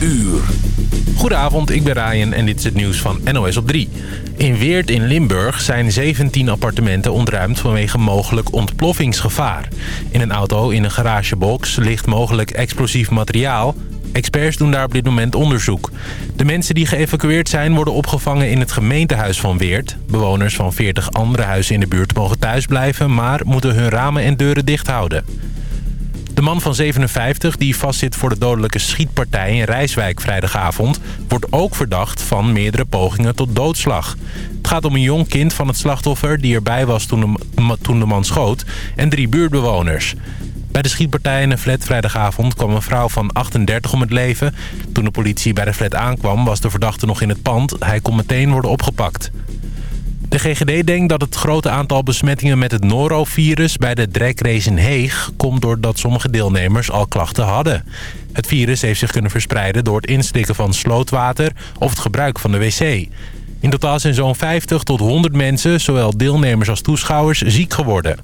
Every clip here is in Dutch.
uur. Goedenavond, ik ben Ryan en dit is het nieuws van NOS op 3. In Weert in Limburg zijn 17 appartementen ontruimd vanwege mogelijk ontploffingsgevaar. In een auto in een garagebox ligt mogelijk explosief materiaal. Experts doen daar op dit moment onderzoek. De mensen die geëvacueerd zijn worden opgevangen in het gemeentehuis van Weert. Bewoners van 40 andere huizen in de buurt mogen thuis blijven... maar moeten hun ramen en deuren dicht houden. De man van 57, die vastzit voor de dodelijke schietpartij in Rijswijk vrijdagavond... wordt ook verdacht van meerdere pogingen tot doodslag. Het gaat om een jong kind van het slachtoffer die erbij was toen de, man schoot... en drie buurtbewoners. Bij de schietpartij in een flat vrijdagavond kwam een vrouw van 38 om het leven. Toen de politie bij de flat aankwam was de verdachte nog in het pand. Hij kon meteen worden opgepakt. De GGD denkt dat het grote aantal besmettingen met het norovirus bij de dragrace in Heeg komt doordat sommige deelnemers al klachten hadden. Het virus heeft zich kunnen verspreiden door het inslikken van slootwater of het gebruik van de wc. In totaal zijn zo'n 50 tot 100 mensen, zowel deelnemers als toeschouwers, ziek geworden.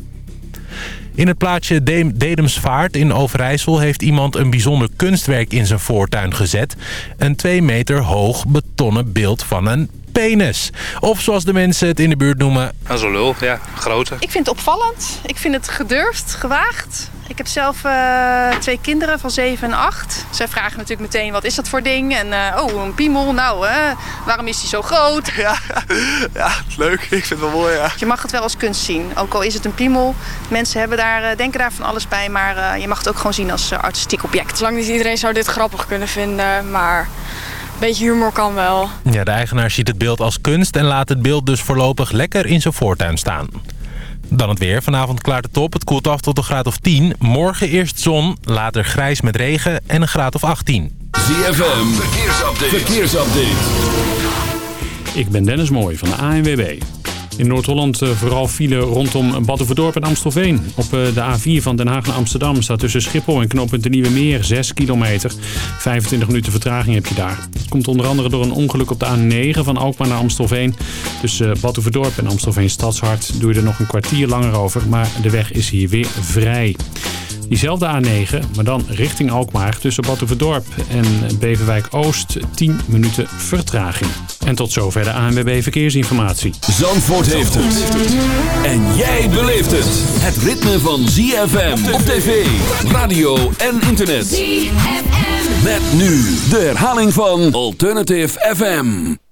In het plaatsje Dedemsvaart in Overijssel heeft iemand een bijzonder kunstwerk in zijn voortuin gezet. Een 2 meter hoog betonnen beeld van een penis. Of zoals de mensen het in de buurt noemen... Dat is een lul, ja. Grote. Ik vind het opvallend. Ik vind het gedurfd, gewaagd. Ik heb zelf uh, twee kinderen van 7 en 8. Zij vragen natuurlijk meteen, wat is dat voor ding? En uh, oh, een piemel. Nou, uh, waarom is die zo groot? Ja, ja, leuk. Ik vind het wel mooi, ja. Je mag het wel als kunst zien. Ook al is het een piemel. Mensen hebben daar, denken daar van alles bij. Maar je mag het ook gewoon zien als artistiek object. Zolang niet iedereen zou dit grappig kunnen vinden. Maar beetje humor kan wel. Ja, de eigenaar ziet het beeld als kunst en laat het beeld dus voorlopig lekker in zijn voortuin staan. Dan het weer. Vanavond klaart het op. Het koelt af tot een graad of 10. Morgen eerst zon, later grijs met regen en een graad of 18. ZFM, verkeersupdate. verkeersupdate. Ik ben Dennis Mooij van de ANWB. In Noord-Holland eh, vooral file rondom Badhoevedorp en Amstelveen. Op eh, de A4 van Den Haag naar Amsterdam staat tussen Schiphol en knooppunt de Nieuwe Meer 6 kilometer. 25 minuten vertraging heb je daar. Het komt onder andere door een ongeluk op de A9 van Alkmaar naar Amstelveen. Tussen eh, Badhoevedorp en Amstelveen Stadshart doe je er nog een kwartier langer over. Maar de weg is hier weer vrij. Diezelfde A9, maar dan richting Alkmaar tussen Batuverdorp en Beverwijk Oost 10 minuten vertraging. En tot zover de ANWB Verkeersinformatie. Zandvoort heeft het. En jij beleeft het. Het ritme van ZFM op tv, radio en internet. ZFM. Met nu de herhaling van Alternative FM.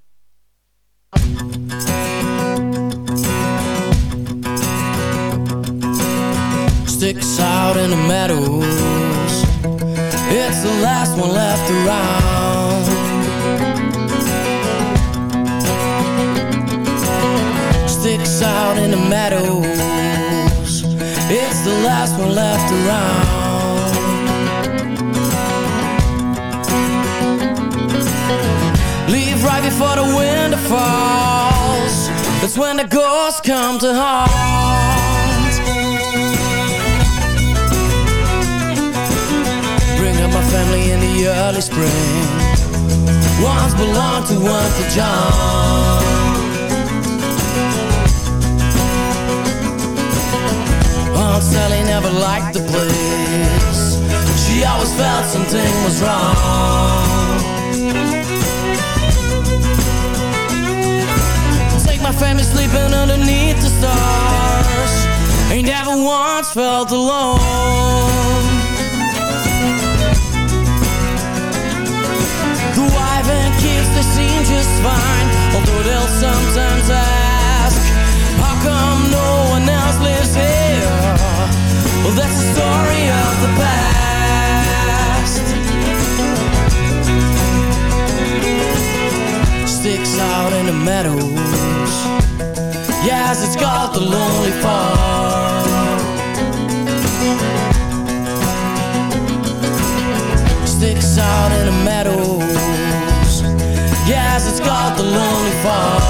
Sticks out in the meadows. It's the last one left around. Sticks out in the meadows. It's the last one left around. Leave right before the winter falls. That's when the ghosts come to haunt family in the early spring. Once belonged to Uncle John Aunt Sally never liked the place. She always felt something was wrong. Take my family sleeping underneath the stars. Ain't never once felt alone just fine Although they'll sometimes ask How come no one else lives here? Well, that's the story of the past. Sticks out in the meadows. Yes, it's called the Lonely Farm Sticks out in the meadows Farm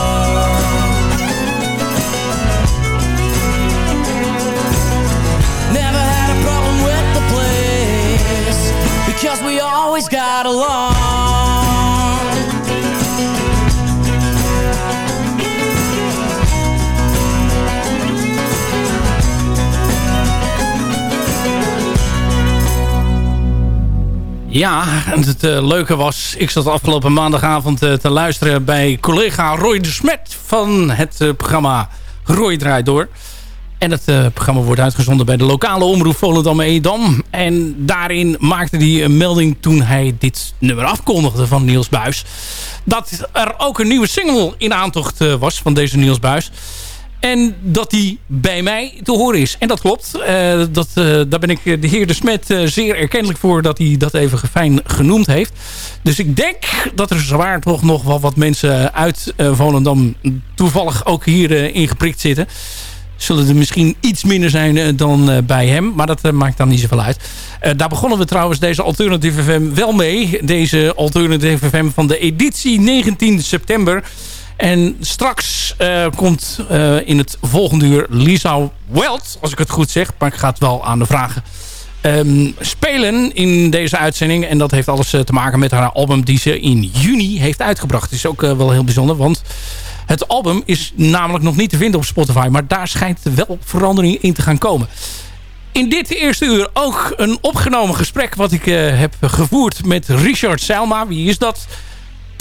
Never had a problem with the place Because we always got along Ja, en het uh, leuke was, ik zat afgelopen maandagavond uh, te luisteren bij collega Roy de Smet van het uh, programma Roy Draait Door. En het programma wordt uitgezonden bij de lokale omroep Volendam-Edam. En daarin maakte hij een melding toen hij dit nummer afkondigde van Niels Buis. Dat er ook een nieuwe single in aantocht was van deze Niels Buis. En dat die bij mij te horen is. En dat klopt. Uh, dat, uh, daar ben ik de heer De Smet zeer erkentelijk voor dat hij dat even fijn genoemd heeft. Dus ik denk dat er zwaar toch nog wel wat mensen uit Volendam toevallig ook hier ingeprikt zitten. Zullen er misschien iets minder zijn dan bij hem. Maar dat maakt dan niet zoveel uit. daar begonnen we trouwens deze Alternative FM wel mee. Deze Alternative FM van de editie 19 september. En straks uh, komt uh, in het volgende uur Lisa Welt, als ik het goed zeg. Maar ik ga het wel aan de vragen um, spelen in deze uitzending. En dat heeft alles uh, te maken met haar album die ze in juni heeft uitgebracht. Het is ook wel heel bijzonder, want het album is namelijk nog niet te vinden op Spotify. Maar daar schijnt wel verandering in te gaan komen. In dit eerste uur ook een opgenomen gesprek wat ik heb gevoerd met Richard Selma. Wie is dat?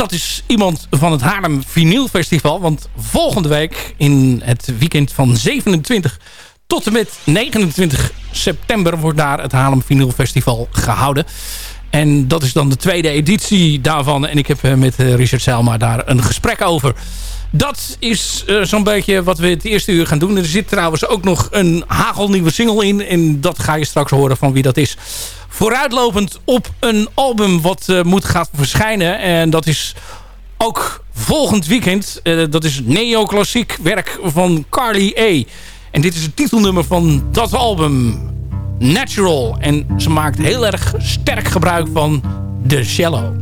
Dat is iemand van het Haarlem Vinyl Festival. Want volgende week in het weekend van 27 tot en met 29 september wordt daar het Haarlem Vinyl Festival gehouden. En dat is dan de tweede editie daarvan. En ik heb eh, met eh, Richard Selma daar een gesprek over. Dat is uh, zo'n beetje wat we het eerste uur gaan doen. Er zit trouwens ook nog een hagelnieuwe single in. En dat ga je straks horen van wie dat is vooruitlopend op een album wat uh, moet gaan verschijnen. En dat is ook volgend weekend. Uh, dat is neoclassiek werk van Carly A. En dit is het titelnummer van dat album. Natural. En ze maakt heel erg sterk gebruik van de cello.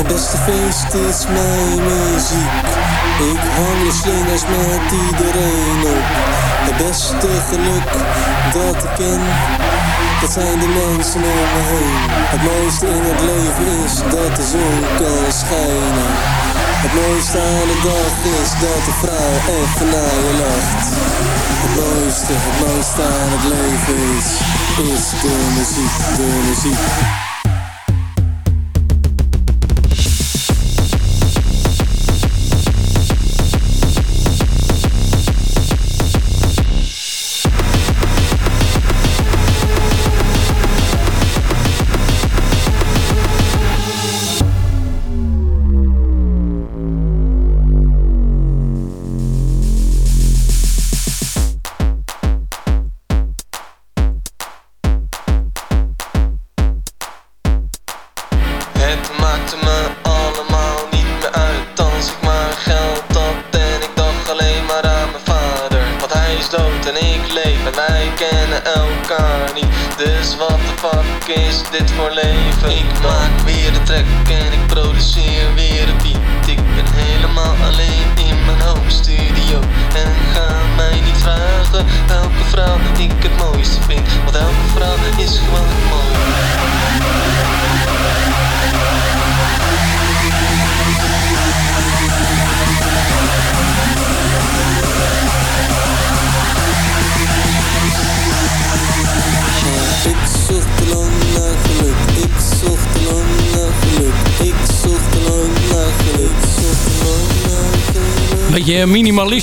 Het beste feest is mijn muziek. Ik hang de slingers met iedereen op. Het beste geluk dat ik ken, dat zijn de mensen om me heen. Het mooiste in het leven is dat de zon kan schijnen. Het mooiste aan de dag is dat de vrouw even naar je lacht. Het mooiste, het mooiste aan het leven is, is de muziek, de muziek.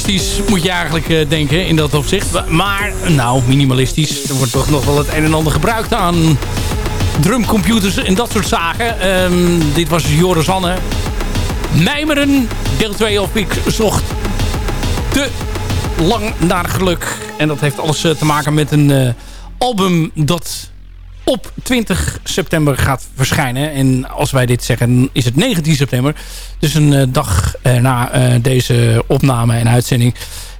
Minimalistisch moet je eigenlijk eh, denken in dat opzicht. Maar, nou, minimalistisch. Er wordt toch nog wel het een en ander gebruikt aan drumcomputers en dat soort zaken. Ehm, dit was Joris Anne. Mijmeren, deel 2 of ik zocht te lang naar geluk. En dat heeft alles eh, te maken met een eh, album dat op 20 september gaat verschijnen. En als wij dit zeggen, is het 19 september. Dus een eh, dag na eh, deze opname en uitzending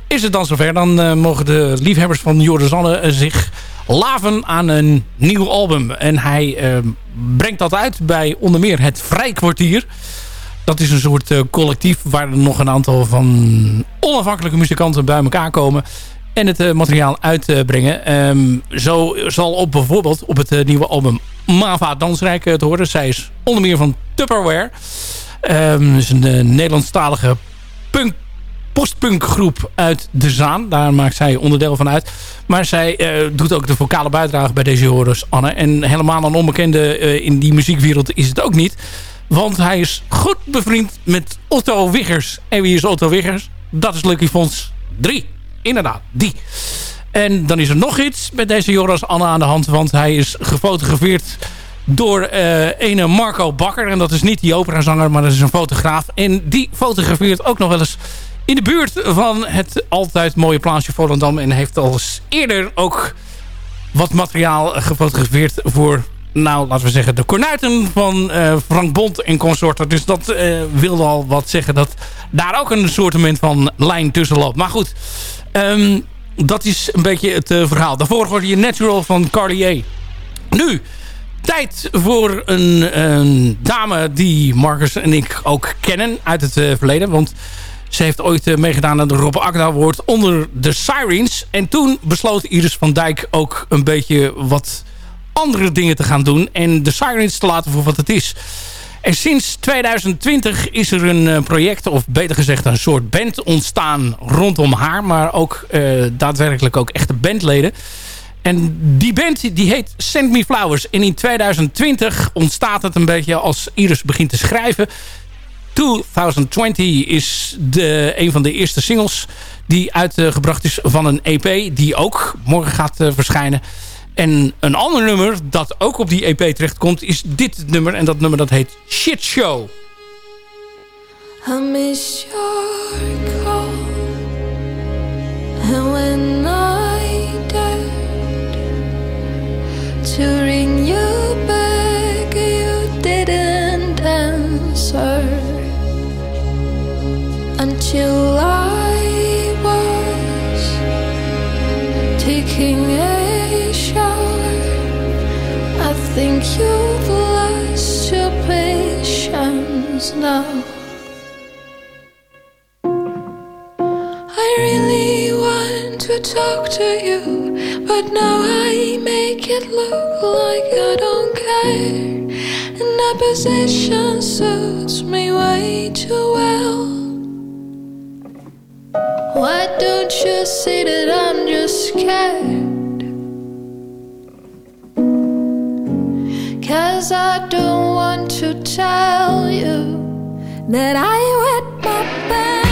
is het dan zover. Dan eh, mogen de liefhebbers van Joris zich laven aan een nieuw album. En hij brengt dat uit bij onder meer het Vrijkwartier. Dat is een soort collectief waar er nog een aantal van onafhankelijke muzikanten bij elkaar komen. En het eh, materiaal uitbrengen. Ehm, zo zal op bijvoorbeeld op het eh, nieuwe album Mava Dansrijk eh, te horen. Zij is onder meer van Tupperware. Ehm is een Nederlandstalige punk postpunkgroep uit De Zaan. Daar maakt zij onderdeel van uit. Maar zij doet ook de vocale bijdrage bij deze Joris Anne. En helemaal een onbekende in die muziekwereld is het ook niet. Want hij is goed bevriend met Otto Wiggers. En wie is Otto Wiggers? Dat is Lucky Fons 3. Inderdaad, die. En dan is er nog iets met deze Joris Anne aan de hand. Want hij is gefotografeerd door eh ene Marco Bakker. En dat is niet die operazanger, maar dat is een fotograaf. En die fotografeert ook nog wel eens in de buurt van het altijd mooie plaatsje Volendam. En heeft al eens eerder ook wat materiaal gefotografeerd voor... Nou, laten we zeggen, de kornuiten van eh, Frank Bond en consorten. Dus dat eh, wilde al wat zeggen dat daar ook een soort van lijn tussen loopt. Maar goed, ehm, dat is een beetje het eh, verhaal. Daarvoor hoorde je Natural van Cartier. Nu, tijd voor een, een dame die Marcus en ik ook kennen uit het eh, verleden. Want ze heeft ooit eh, meegedaan aan de Rob Akda Award onder de Sirens. En toen besloot Iris van Dijk ook een beetje wat andere dingen te gaan doen. En de Sirens te laten voor wat het is. En sinds 2020 is er een eh, project, of beter gezegd een soort band ontstaan rondom haar. Maar ook eh, daadwerkelijk ook echte bandleden. En die band die heet Send Me Flowers. En in 2020 ontstaat het een beetje als Iris begint te schrijven. 2020 is de, een van de eerste singles die uitgebracht is van een EP. Die ook morgen gaat eh, verschijnen. En een ander nummer dat ook op die EP terechtkomt is dit nummer. En dat nummer dat heet Shit Show. I miss your call. And when I dared to ring you back, you didn't answer. Until I was taking it. you've lost your patience now. I really want to talk to you, but now I make it look like I don't care. And that position suits me way too well. Why don't you see that I'm just scared? Cause I don't want to tell you that I wet my bed.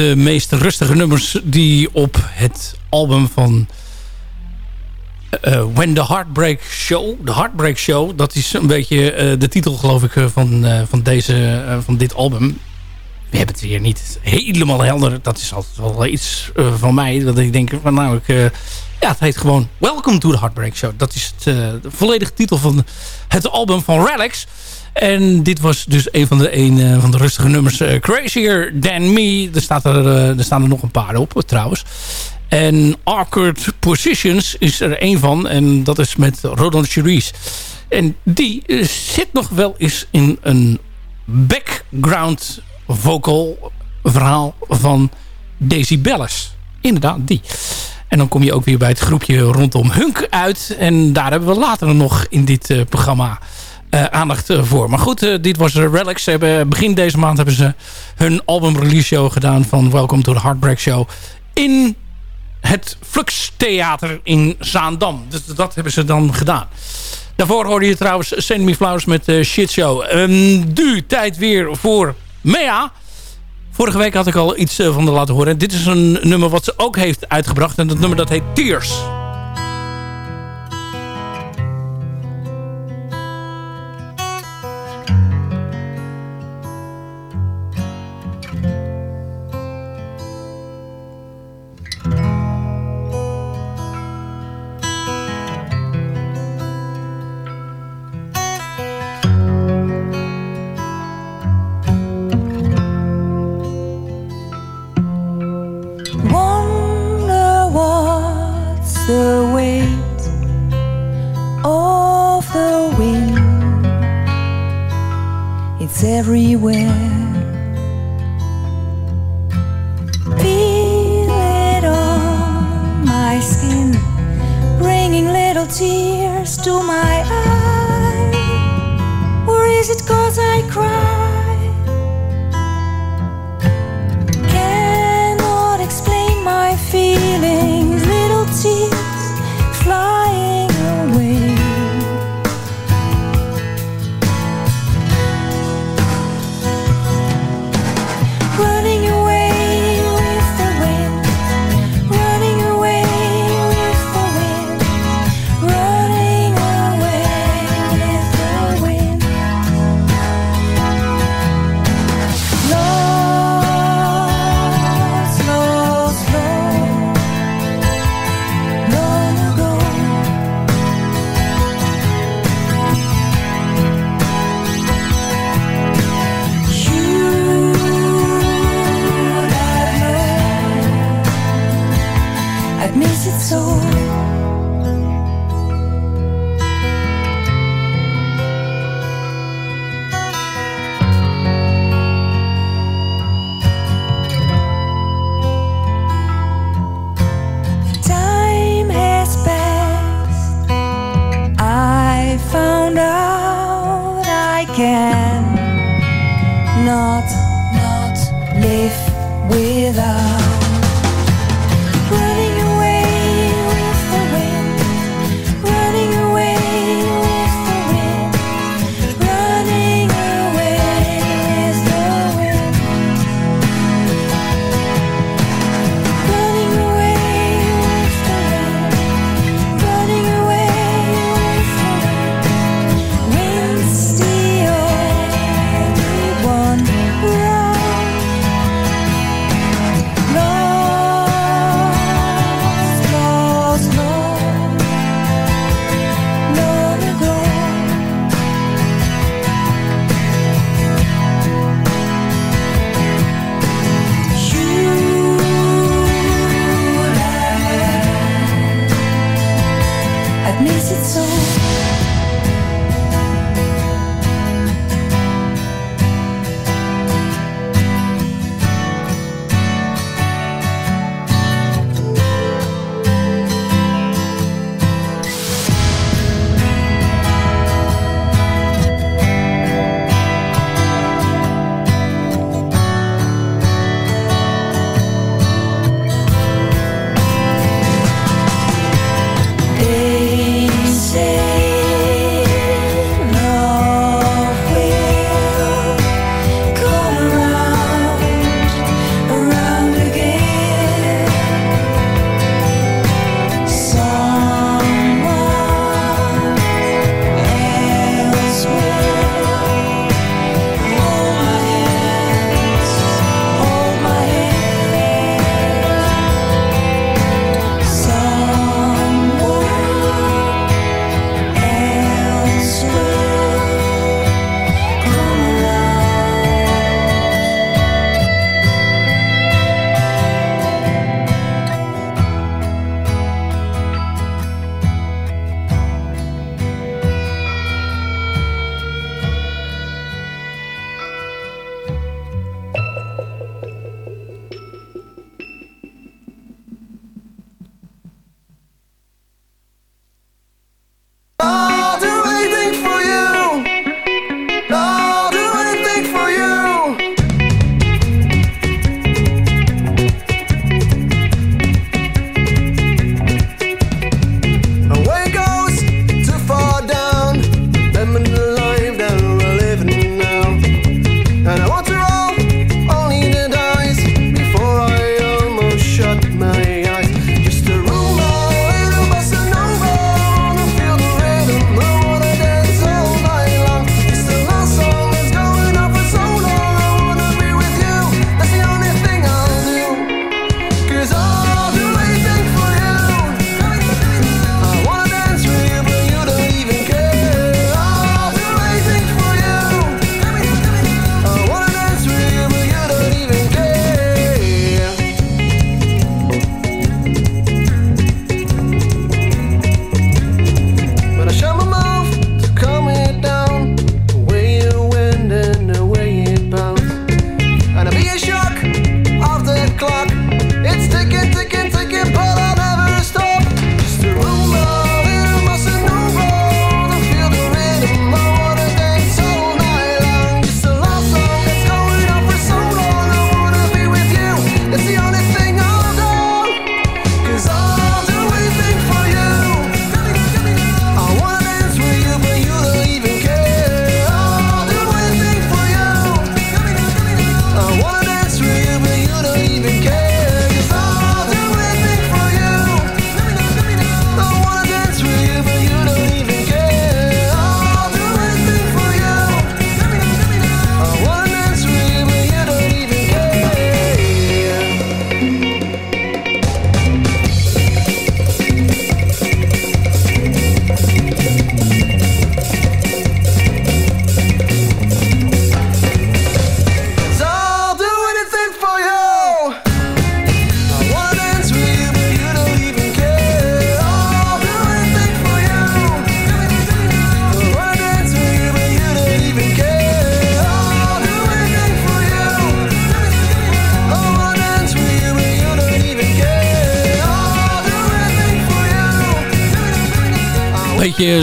De, de meest rustige nummers die op het album van eh, When the Heartbreak Show. The Heartbreak Show, dat is een beetje eh, de titel geloof ik van, van, deze, van dit album. We hebben het hier niet helemaal helder. Dat is altijd wel iets van mij. Dat ik denk van nou, ik, ja, het heet gewoon Welcome to the Heartbreak Show. Dat is het, de volledige titel van het album van Relics. En dit was dus een van de, een, eh, van de rustige nummers. eh, Crazier Than Me. Er, staat er, eh, er staan er nog een paar op trouwens. En Awkward Positions is er één van. En dat is met Rodon Cherise. En die zit nog wel eens in een background vocal verhaal van Daisy Bellis. Inderdaad, die. En dan kom je ook weer bij het groepje rondom Hunk uit. En daar hebben we later nog in dit programma eh, aandacht eh, voor. Maar goed, eh, dit was Relics. Ze hebben, begin deze maand hebben ze hun album release show gedaan van Welcome to the Heartbreak Show. In het Flux Theater in Zaandam. Dus dat hebben ze dan gedaan. Daarvoor hoorde je trouwens Send Me Flowers met uh, Shit Show. Um, tijd weer voor Mea. Vorige week had ik al iets van de laten horen. Dit is een nummer wat ze ook heeft uitgebracht. En dat nummer dat heet Tears.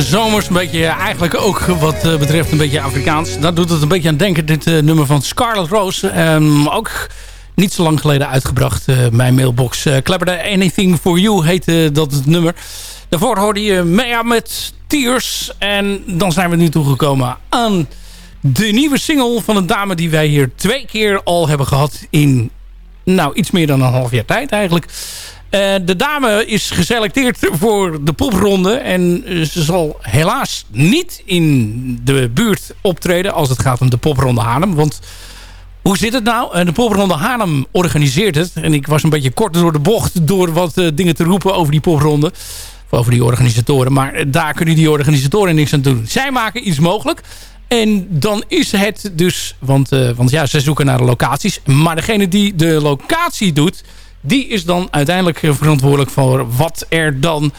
Zomers, een beetje eigenlijk ook wat eh, betreft een beetje Afrikaans. Daar doet het een beetje aan denken, dit eh, nummer van Scarlet Rose. Ehm, ook niet zo lang geleden uitgebracht, eh, mijn mailbox. Uh, Clever Anything For You heette dat het nummer. Daarvoor hoorde je Mea met Tears. En dan zijn we nu toegekomen aan de nieuwe single van een dame die wij hier twee keer al hebben gehad in nou, iets meer dan een half jaar tijd eigenlijk. Uh, de dame is geselecteerd voor de popronde. En uh, ze zal helaas niet in de buurt optreden als het gaat om de popronde Haarlem. Want hoe zit het nou? Uh, de popronde Haarlem organiseert het. En ik was een beetje kort door de bocht door wat dingen te roepen over die popronde. Of over die organisatoren. Maar daar kunnen die organisatoren niks aan doen. Zij maken iets mogelijk. En dan is het dus... Want, want ja, ze zoeken naar de locaties. Maar degene die de locatie doet die is dan uiteindelijk verantwoordelijk voor wat er dan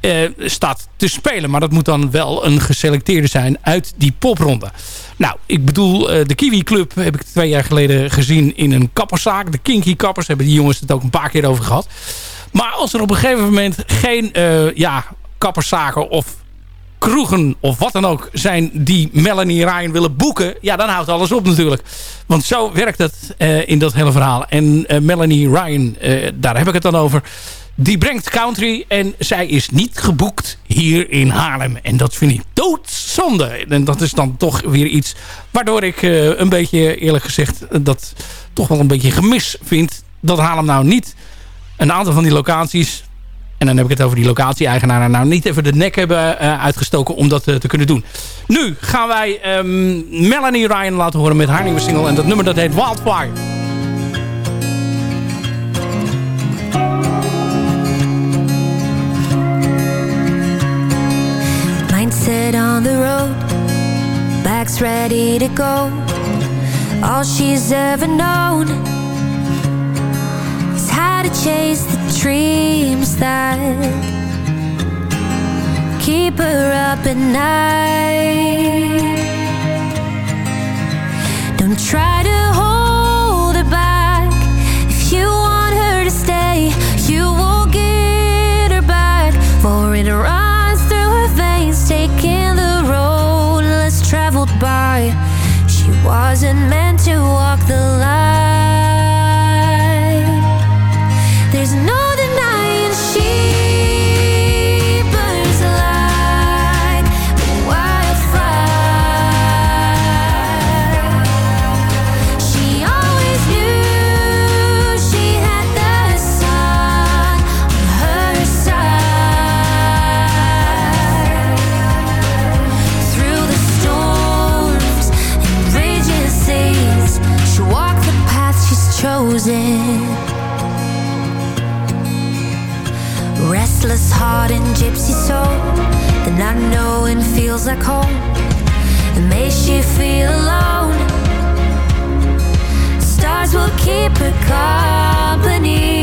uh, staat te spelen. Maar dat moet dan wel een geselecteerde zijn uit die popronde. Nou, ik bedoel, uh, de Kiwi Club heb ik twee jaar geleden gezien in een kapperszaak. De Kinky Kappers hebben die jongens het ook een paar keer over gehad. Maar als er op een gegeven moment geen uh, ja, kapperszaken of kroegen of wat dan ook zijn die Melanie Ryan willen boeken... ja, dan houdt alles op natuurlijk. Want zo werkt het uh, in dat hele verhaal. En uh, Melanie Ryan, uh, daar heb ik het dan over... die brengt country en zij is niet geboekt hier in Haarlem. En dat vind ik doodzonde. En dat is dan toch weer iets waardoor ik een beetje eerlijk gezegd... dat toch wel een beetje gemis vind... dat Haarlem nou niet een aantal van die locaties en dan heb ik het over die locatie-eigenaren. Nou, niet even de nek hebben uh, uitgestoken om dat uh, te kunnen doen. Nu gaan wij um, Melanie Ryan laten horen met haar nieuwe single. En dat nummer dat heet Wildfire. Mindset on the road. Back's ready to go. All she's ever known to chase the dreams that keep her up at night. Don't try to hold her back. If you want her to stay, you will get her back. For it runs through her veins, taking the road less traveled by. She wasn't meant to walk the line. Like home It makes you feel alone. Stars will keep her company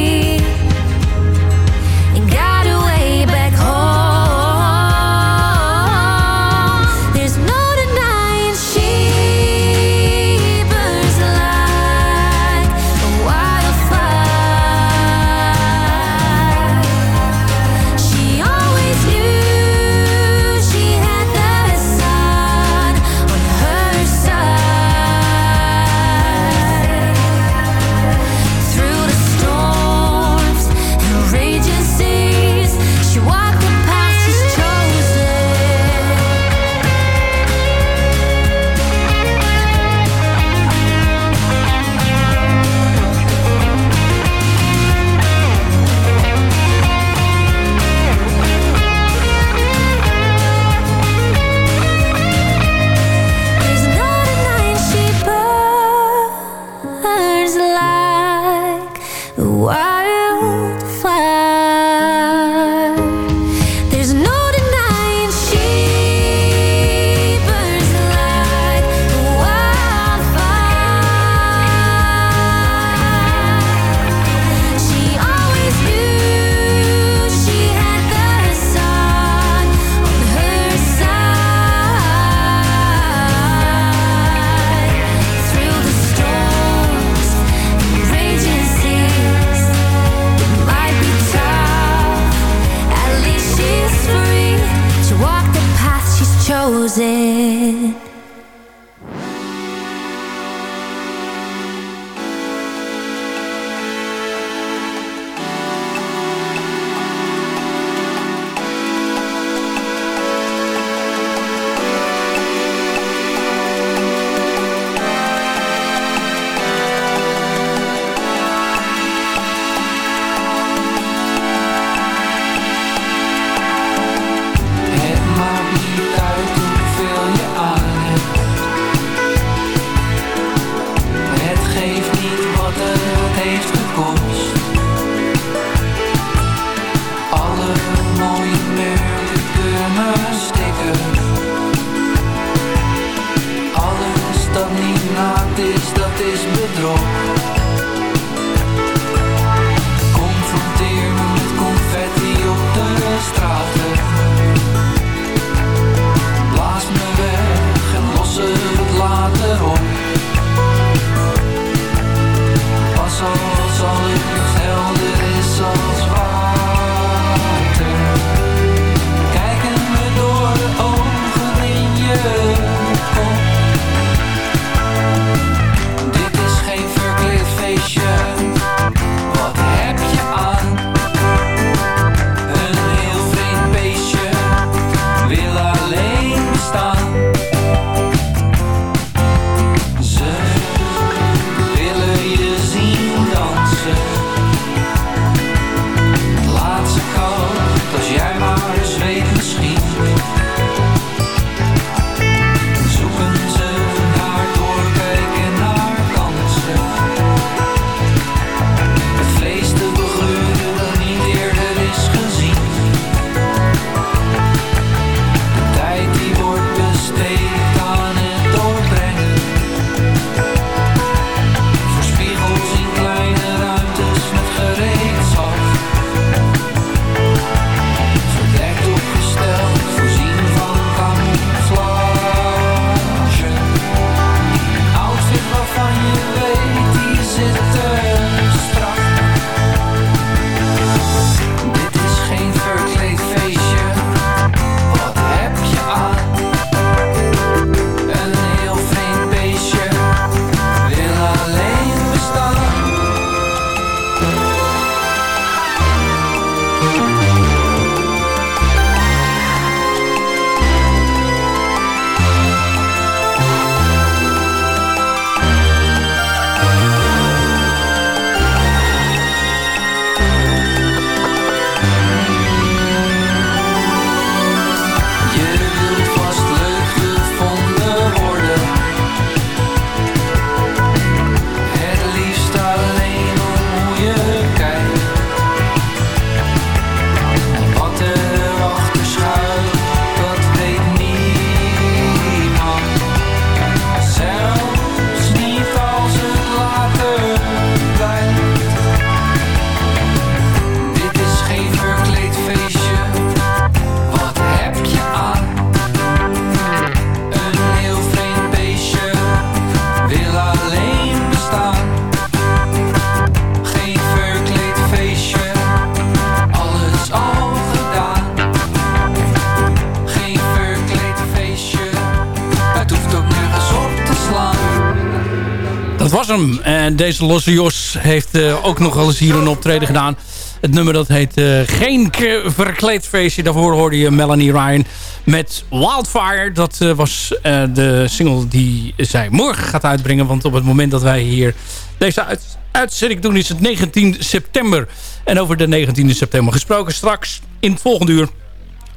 deze Losse Jos heeft eh, ook nog wel eens hier een optreden gedaan. Het nummer dat heet eh, Geen Verkleed Feestje. Daarvoor hoorde je Melanie Ryan met Wildfire. Dat eh, was de single die zij morgen gaat uitbrengen. Want op het moment dat wij hier deze uit uitzending doen is het 19 september. En over de 19 september gesproken straks in het volgende uur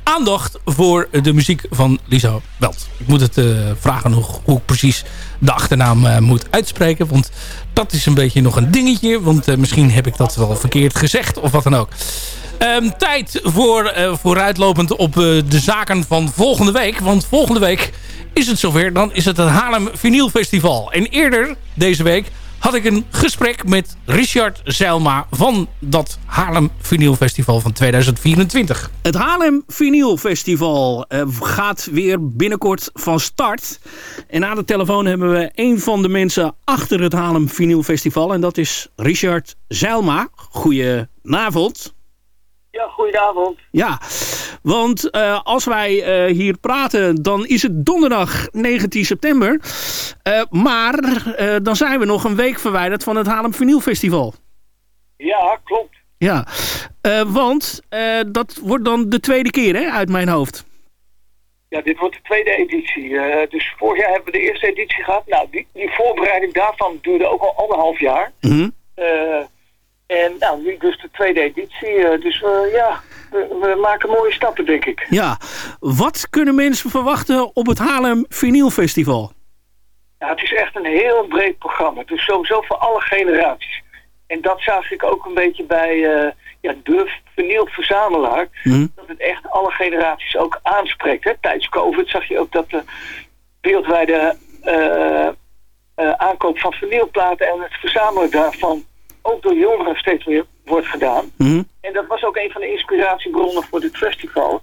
aandacht voor de muziek van Lisa Welt. Ik moet het eh, vragen nog hoe ik precies de achternaam eh, moet uitspreken. Want dat is een beetje nog een dingetje. Want eh, misschien heb ik dat wel verkeerd gezegd of wat dan ook. Ehm, tijd voor vooruitlopend op de zaken van volgende week. Want volgende week is het zover. Dan is het het Haarlem Vinyl Festival. En eerder deze week had ik een gesprek met Richard Zeilma van dat Haarlem Vinyl Festival van 2024. Het Haarlem Vinyl Festival eh, gaat weer binnenkort van start. En aan de telefoon hebben we een van de mensen achter het Haarlem Vinyl Festival. En dat is Richard Zeilma. Goedenavond. Ja, goedenavond. Ja, want eh, als wij eh, hier praten, dan is het donderdag 19 september. Eh, maar dan zijn we nog een week verwijderd van het Haarlem Vinyl Festival. Ja, klopt. Ja, want dat wordt dan de tweede keer hè, uit mijn hoofd. Ja, dit wordt de tweede editie. Dus vorig jaar hebben we de eerste editie gehad. Nou, die, die voorbereiding daarvan duurde ook al anderhalf jaar. Eh, en nou, nu dus de tweede editie. Eh, dus eh, ja, we, we maken mooie stappen, denk ik. Ja, wat kunnen mensen verwachten op het Haarlem Vinyl Festival? Ja, het is echt een heel breed programma. Dus sowieso voor alle generaties. En dat zag ik ook een beetje bij eh, ja, de vinylverzamelaar. Mhm. Dat het echt alle generaties ook aanspreekt. Hè. Tijdens COVID zag je ook dat de wereldwijde aankoop van vinylplaten en het verzamelen daarvan ook door jongeren steeds meer wordt gedaan. Mhm. En dat was ook een van de inspiratiebronnen voor dit festival.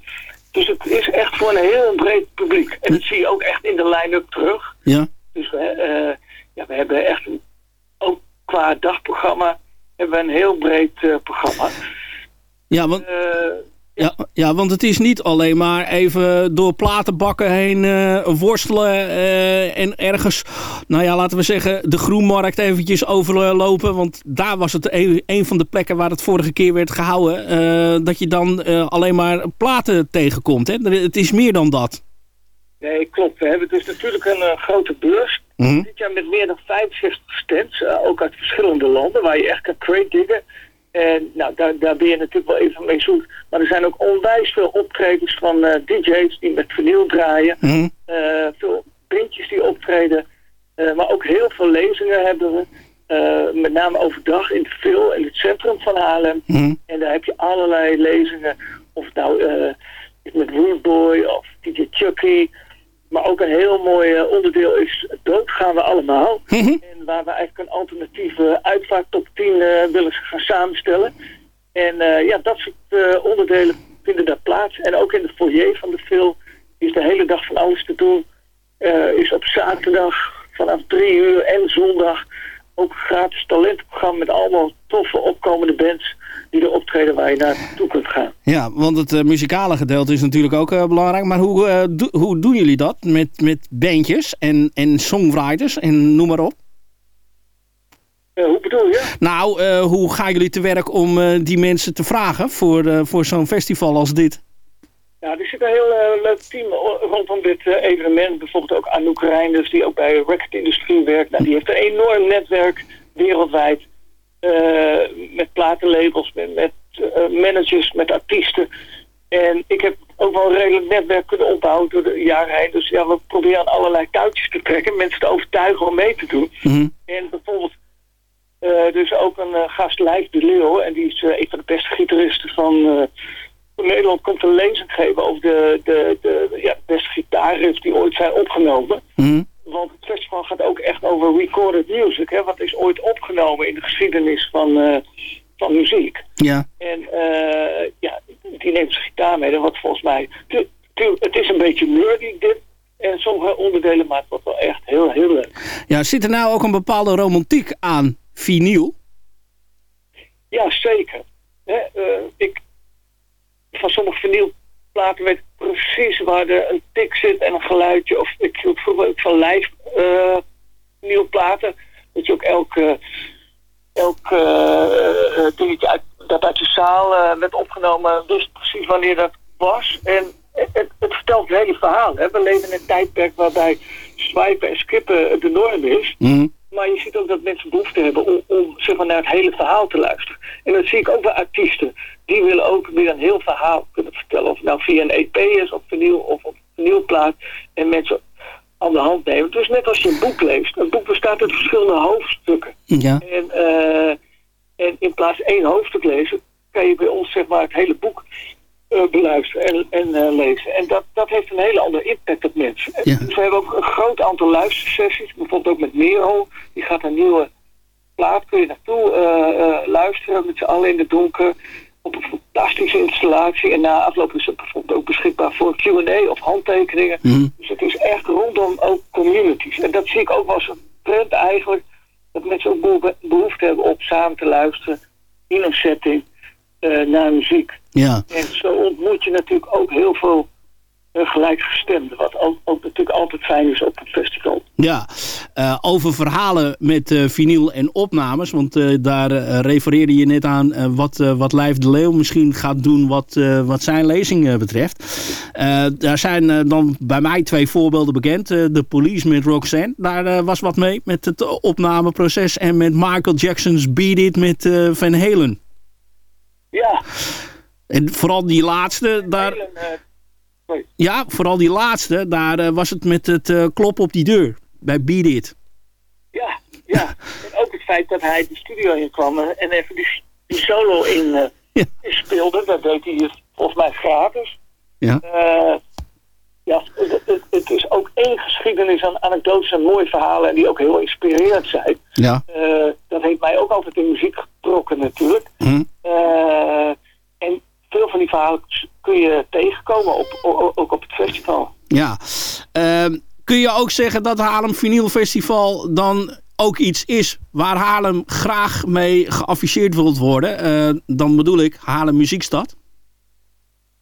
Dus het is echt voor een heel breed publiek. En dat zie je ook echt in de line-up terug. Ja. Dus we, eh, ja, we hebben echt een, ook qua dagprogramma hebben we een heel breed eh, programma. Ja, want, Eh, ja, ja, want het is niet alleen maar even door platenbakken heen eh, worstelen eh, en ergens, nou ja, laten we zeggen, de groenmarkt eventjes overlopen. Want daar was het een, een van de plekken waar het vorige keer werd gehouden, eh, dat je dan alleen maar platen tegenkomt. Hè? Het is meer dan dat. Nee, klopt. We hebben dus natuurlijk een grote beurs. Mhm. Dit jaar met meer dan 65 stands, ook uit verschillende landen, waar je echt kan crate diggen. En nou, daar, daar ben je natuurlijk wel even mee zoet. Maar er zijn ook onwijs veel optredens van eh, DJ's die met vinyl draaien. Mhm. Eh, veel bandjes die optreden. Eh, maar ook heel veel lezingen hebben we. Met name overdag in het Vil, in het centrum van Haarlem. Mhm. En daar heb je allerlei lezingen. Of nou met Rootboy of DJ Chucky. Maar ook een heel mooi eh, onderdeel is Dood gaan we allemaal. En waar we eigenlijk een alternatieve uitvaart top 10 eh, willen gaan samenstellen. En eh, ja, dat soort onderdelen vinden daar plaats. En ook in de foyer van de film is de hele dag van alles te doen. Is op zaterdag vanaf drie uur en zondag ook een gratis talentenprogramma met allemaal toffe opkomende bands die er optreden waar je naartoe kunt gaan. Ja, want het eh, muzikale gedeelte is natuurlijk ook eh, belangrijk. Maar hoe, eh, do- hoe doen jullie dat met, met bandjes en, en songwriters en noem maar op? Hoe bedoel je? Nou, hoe gaan jullie te werk om die mensen te vragen voor, voor zo'n festival als dit? Ja, er zit een heel eh, leuk team rondom dit eh, evenement. Bijvoorbeeld ook Anouk Reinders, die ook bij de recordindustrie werkt. Nou, die heeft een enorm netwerk wereldwijd. eh, met platenlabels, met, met managers, met artiesten. En ik heb ook wel een redelijk netwerk kunnen opbouwen door de jaren heen. Dus ja, we proberen aan allerlei touwtjes te trekken. Mensen te overtuigen om mee te doen. En bijvoorbeeld eh, dus ook een eh, gast Lijf de Leeuw. En die is een van de beste gitaristen van, van Nederland. Komt een lezing geven over de, de, de ja, beste gitaarriffs die ooit zijn opgenomen. Want het festival gaat ook echt over recorded music. Hè, wat is ooit opgenomen in de geschiedenis van, eh, van muziek. Ja. En eh, ja, die neemt zijn gitaar mee. En wat volgens mij... tu- tu- het is een beetje nerdy dit. En sommige onderdelen, het wordt wel echt heel, heel leuk. Ja, zit er nou ook een bepaalde romantiek aan vinyl? Ja, zeker. Eh, ik, van sommige vinylplaten weet ik precies waar er een tik zit en een geluidje. Of ik hield vroeger ook van live eh vinylplaten. Dat je ook elk, eh, elk eh, eh, dingetje uit, dat uit de zaal werd opgenomen. Dus precies wanneer dat was. En het, het, vertelt het hele verhaal. Hè. We leven in een tijdperk waarbij swipen en skippen de norm is. Maar je ziet ook dat mensen behoefte hebben om, om zeg maar, naar het hele verhaal te luisteren. En dat zie ik ook bij artiesten. Die willen ook weer een heel verhaal kunnen vertellen. Of het nou via een EP is, op vinyl of op vinylplaat. En mensen aan de hand nemen. Dus net als je een boek leest. Een boek bestaat uit verschillende hoofdstukken. Ja. En, eh, en in plaats van één hoofdstuk lezen, kan je bij ons zeg maar, het hele boek eh, beluisteren en, en eh, lezen. En dat, dat heeft een hele andere impact op mensen. Ja. Dus we hebben ook een groot aantal luistersessies. Bijvoorbeeld ook met Merel. Die gaat een nieuwe plaat, kun je naartoe luisteren met z'n allen in het donker. Op een fantastische installatie. En na afloop is het bijvoorbeeld ook beschikbaar voor Q&A of handtekeningen. Dus het is echt rondom ook communities. En dat zie ik ook wel als een trend eigenlijk. Dat mensen ook behoefte- hebben op samen te luisteren in een setting eh, naar muziek. Ja. En zo ontmoet je natuurlijk ook heel veel gelijkgestemden. Wat ook, ook natuurlijk altijd fijn is op het festival. Ja, eh, over verhalen met eh, vinyl en opnames. Want eh, daar refereerde je net aan wat, wat Lijf de Leeuw misschien gaat doen wat, wat zijn lezing betreft. Daar zijn dan bij mij twee voorbeelden bekend. De Police met Roxanne, daar was wat mee met het opnameproces. En met Michael Jackson's Beat It met Van Halen. Ja. En vooral die laatste, daar... Halen, eh. Ja, vooral die laatste, daar eh, was het met het eh, kloppen op die deur. Bij Beat It. Ja, ja. en ook het feit dat hij de studio in kwam en en even die, die solo in, eh, speelde. Dat deed hij volgens mij gratis. Ja. Eh, ja, het, het, het is ook één geschiedenis aan anekdotes en mooie verhalen en die ook heel inspirerend zijn. Ja. Eh, dat heeft mij ook altijd in muziek getrokken natuurlijk. Hm. Eh, en veel van die verhalen kun je tegenkomen, op, ook op het festival. Ja. Ehm, kun je ook zeggen dat Haarlem Vinyl Festival dan ook iets is waar Haarlem graag mee geafficheerd wilt worden? Eh, dan bedoel ik Haarlem Muziekstad.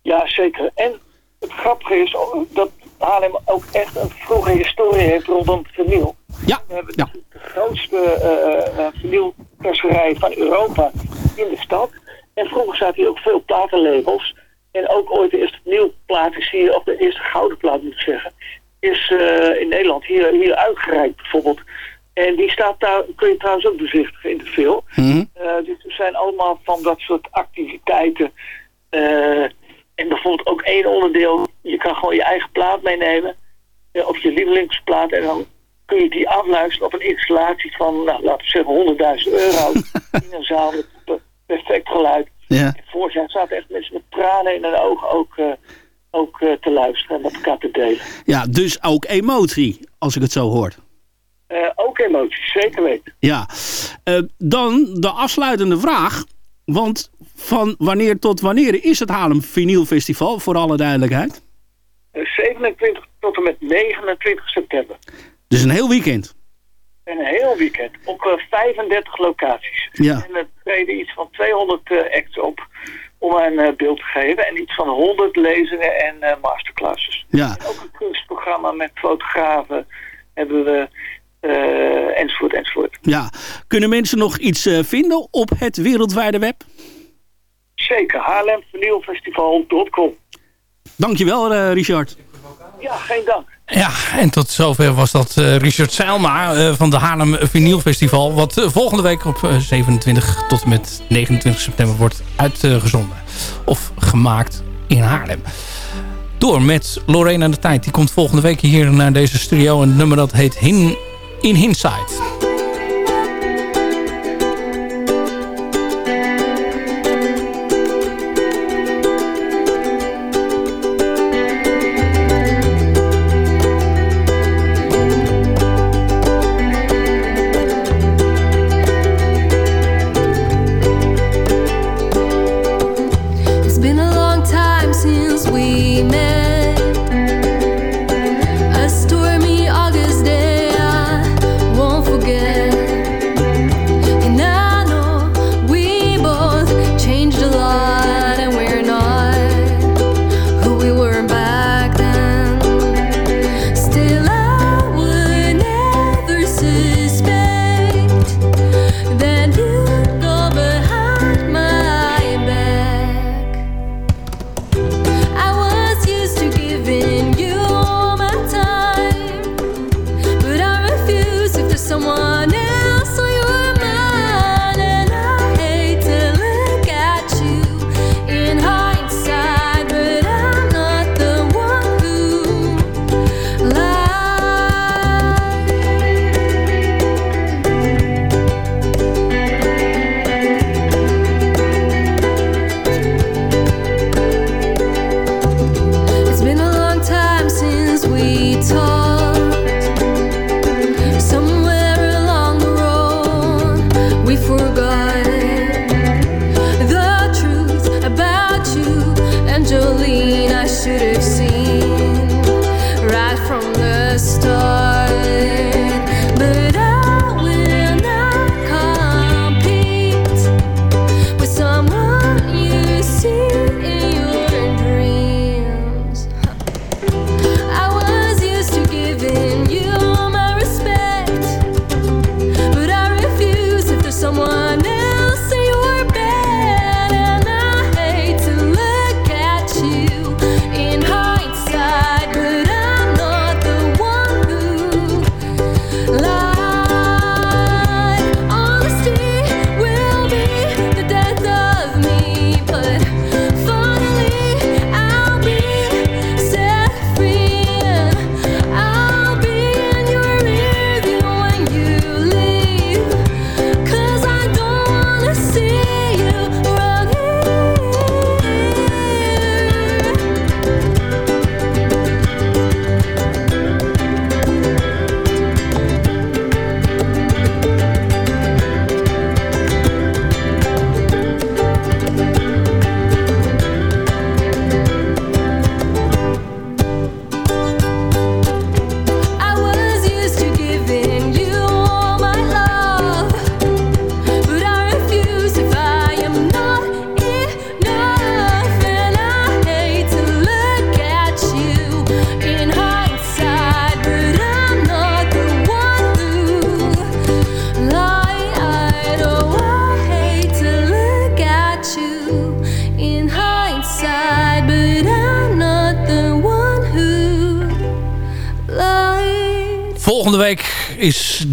Ja, zeker. En het grappige is dat Haarlem ook echt een vroege historie heeft rondom vinyl. Ja. We hebben de grootste uh, van Europa in de stad. En vroeger zaten hier ook veel platenlabels. En ook ooit de eerste vinylplaat is hier, of de eerste gouden plaat moet ik zeggen, is eh, in Nederland hier, hier uitgereikt bijvoorbeeld. En die staat daar, kun je trouwens ook bezichtigen in de film. Eh, dus er zijn allemaal van dat soort activiteiten. Eh, en bijvoorbeeld ook één onderdeel, je kan gewoon je eigen plaat meenemen. of je lievelingsplaat. En dan kun je die afluisteren op een installatie van, nou, laten we zeggen, 100.000 euro. in een zaal perfect geluid. Ja. Vorig jaar zaten echt mensen met tranen in hun ogen ook, eh, ook eh, te luisteren en met elkaar te delen. Ja, dus ook emotie, als ik het zo hoor. Eh, ook emoties, zeker weten. Ja. Dan de afsluitende vraag. Want van wanneer tot wanneer is het Haarlem Vinyl Festival, voor alle duidelijkheid? Eh, 27 tot en met 29 september. Dus een heel weekend. Een heel weekend op eh, 35 locaties. Ja. En er iets van 200 eh, acts op om een eh, beeld te geven. En iets van 100 lezingen en eh, masterclasses. Ja. En ook een kunstprogramma met fotografen hebben we enzovoort enzovoort. Ja. Kunnen mensen nog iets vinden op het wereldwijde web? Zeker, haarlemvernieuwfestival.com. Dankjewel, eh Richard. Ja, geen dank. Ja, en tot zover was dat eh, Richard Seilma eh, van de Haarlem Vinyl Festival. Wat eh, volgende week op eh, 27 tot en met 29 september wordt uitgezonden. Of gemaakt in Haarlem. Door met Lorena de Tijd. Die komt volgende week hier naar deze studio. Een nummer dat heet Hin In Hindsight.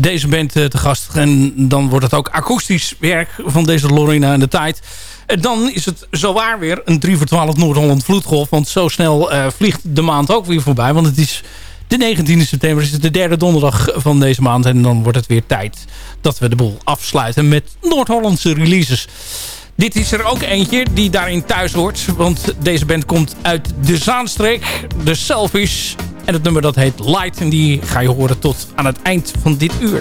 Deze band eh, te gast. En dan wordt het ook akoestisch werk van deze Lorena in de tijd. En dan is het zowaar weer een 3 voor 12 Noord-Holland vloedgolf. Want zo snel eh, vliegt de maand ook weer voorbij. Want het is de 19e september, is het de derde donderdag van deze maand. En dan wordt het weer tijd dat we de boel afsluiten met Noord-Hollandse releases. Dit is er ook eentje die daarin thuis hoort. Want deze band komt uit de Zaanstreek. De Selfish. En het nummer dat heet Light. En die ga je horen tot aan het eind van dit uur.